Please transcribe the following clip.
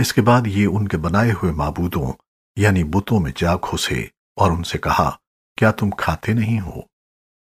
اس کے بعد یہ ان کے بنائے ہوئے معبودوں یعنی بتوں میں جا گھسے اور ان سے کہا، کیا تم کھاتے نہیں ہو؟